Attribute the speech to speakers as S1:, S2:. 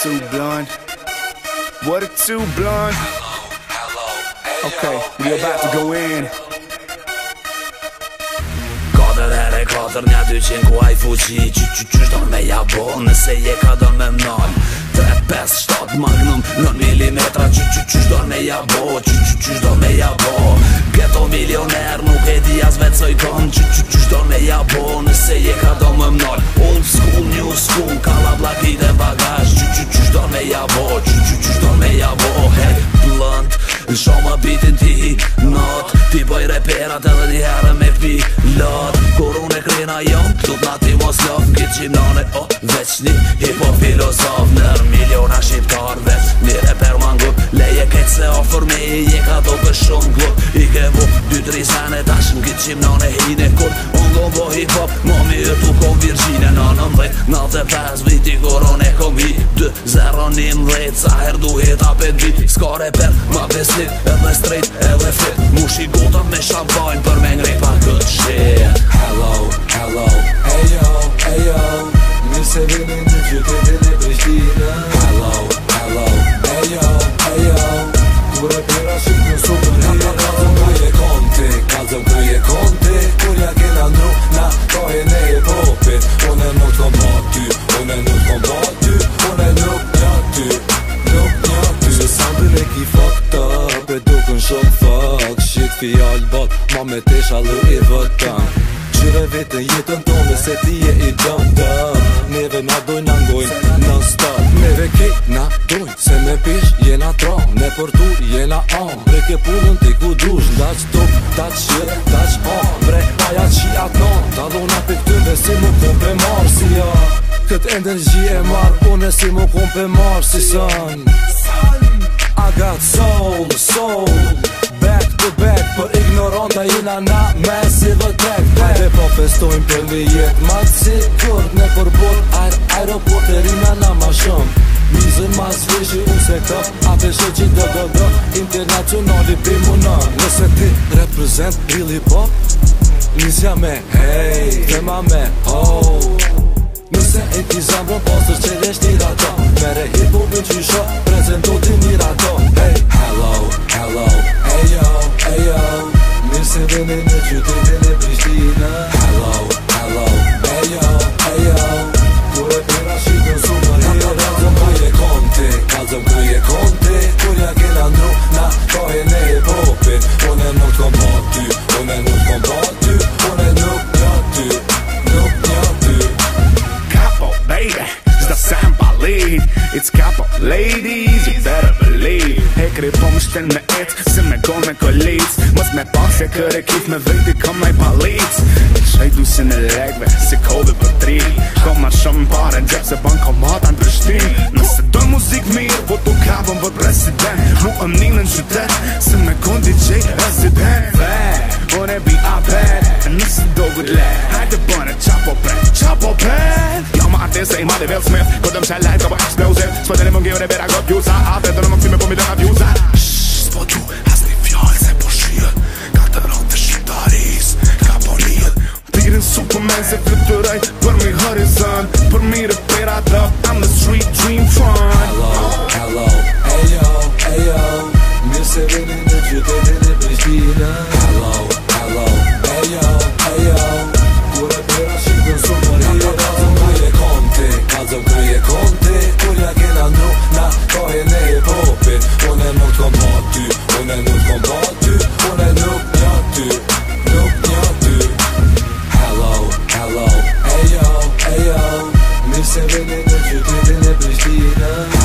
S1: What a What a two blonde Okay, hello, We're about to go in Kader ere kater nja dyqin ku aj fuqit Qyqyqyqy qdo me ja bo Nese je kadon me mnal Tre pes, shtat, magnum, 9 mm Qyqyqyqy qdo me ja bo Qyqyqyqy qdo me ja bo Gheto milioner, nuk e di az vetës ojton Qyqyqyqy qdo me ja bo bitin ti Not, ti boj reperat edhe një herë me pi Lot, kur unë e krena jom, këtu t'na ti mos lof Këtë gjimnane, o, oh, veç një hipo filozof Nër miliona shqiptarve, mire se ofër me i je ka do për shumë glot I ke vo, dy tri sene tash në këtë qimë nane hejnë po e kur Unë do mbo hip hop, ma mi e tu kom virgjine Në në mdhe, në të pes viti koron e kom hi Dë zero një mdhejt, sa her duhet apet dit Ska reper, ma besit, edhe straight, edhe fit Mu shi gotat me shampajnë për me ngrej pa këtë shit Hello, hello, hey yo, hey
S2: yo Mi se vini në gjithë të vini Si jallë ma me të shalu i vëtën Qyre vetën jetën tonë, se ti je i dëmë dëmë Neve na dojnë angojnë, në stëmë Neve kejtë na dojnë, se me pishë jena tronë Ne për tu jena onë, dhe ke ti ku dushë Da që tukë, da që shirë, da që onë Bre, aja që atë nonë, Ta dhona për këtë si më këmë për marë Si ja, këtë energji e marë, une po si më këmë për marë Si sënë, agatë, solë, solë Për po ignoron dhe jina nga me si vë të tek Dhe po festojnë për një jetë Ma cikur në kërbut A aeroport e rime nga ma shumë Njëzën ma së vishë i unë se këpë A përshë që gjithë dëgëgëp Internationali bimunën Nëse ti represent really pop Njëzja me hej Tema me ho oh. Nëse po i t'i zemë dhe postës që njësht i ratëm Mere hip-hop në që një Kujtën e Prishtina Hello, hello, hey yo, hey yo Kure pena shikën su më rrë Në të
S1: razëm ku konte Kazëm ku je konte Kure kena ndru Na kohë e ne e popin Unë e nuk të kom bati Unë e nuk të kom bati Unë e nuk një Nuk një Kapo, baby Zda se hem palit It's kapo, ladies You better believe E kripo më shten me et Se me gon me kolit Mës me Sekere kif me vejti kam naj palic du si në legve, si kode për tri Kom ma shumë pare, gjep se bankomata në Prishtin Nëse doj muzik mirë, po tu kapëm për president Mu ëm një në qytet, se me kon DJ resident Ve, unë e bi apet, nëse do good le Hajde bëne, qapo pret, qapo pret Jo ma atë se ima dhe Will Smith Kodëm shaj lajt, ka po explosive Së të një më unë e bera got vjusa Afet, unë më kësime po mi dhe vjusa të rajt Për mi horizont Për I'm the street dream fun Hello, hello,
S2: ayo, ayo Mirë se vini në qytetin e Prishtina Hello, hello, ayo, ayo Kure pera shikën su mërë jo Kazëm ku je konti Kazëm ku je konti Kulla kena ndru Na kohen e e popin Unë e nuk të kom bati Unë e nuk të kom bati Unë e nuk të kom Sen beni ne tükledin